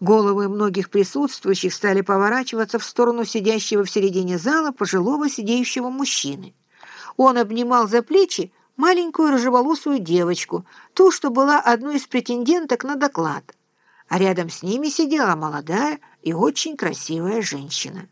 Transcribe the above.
Головы многих присутствующих стали поворачиваться в сторону сидящего в середине зала пожилого сидеющего мужчины. Он обнимал за плечи маленькую рыжеволосую девочку, ту, что была одной из претенденток на доклад. А рядом с ними сидела молодая и очень красивая женщина.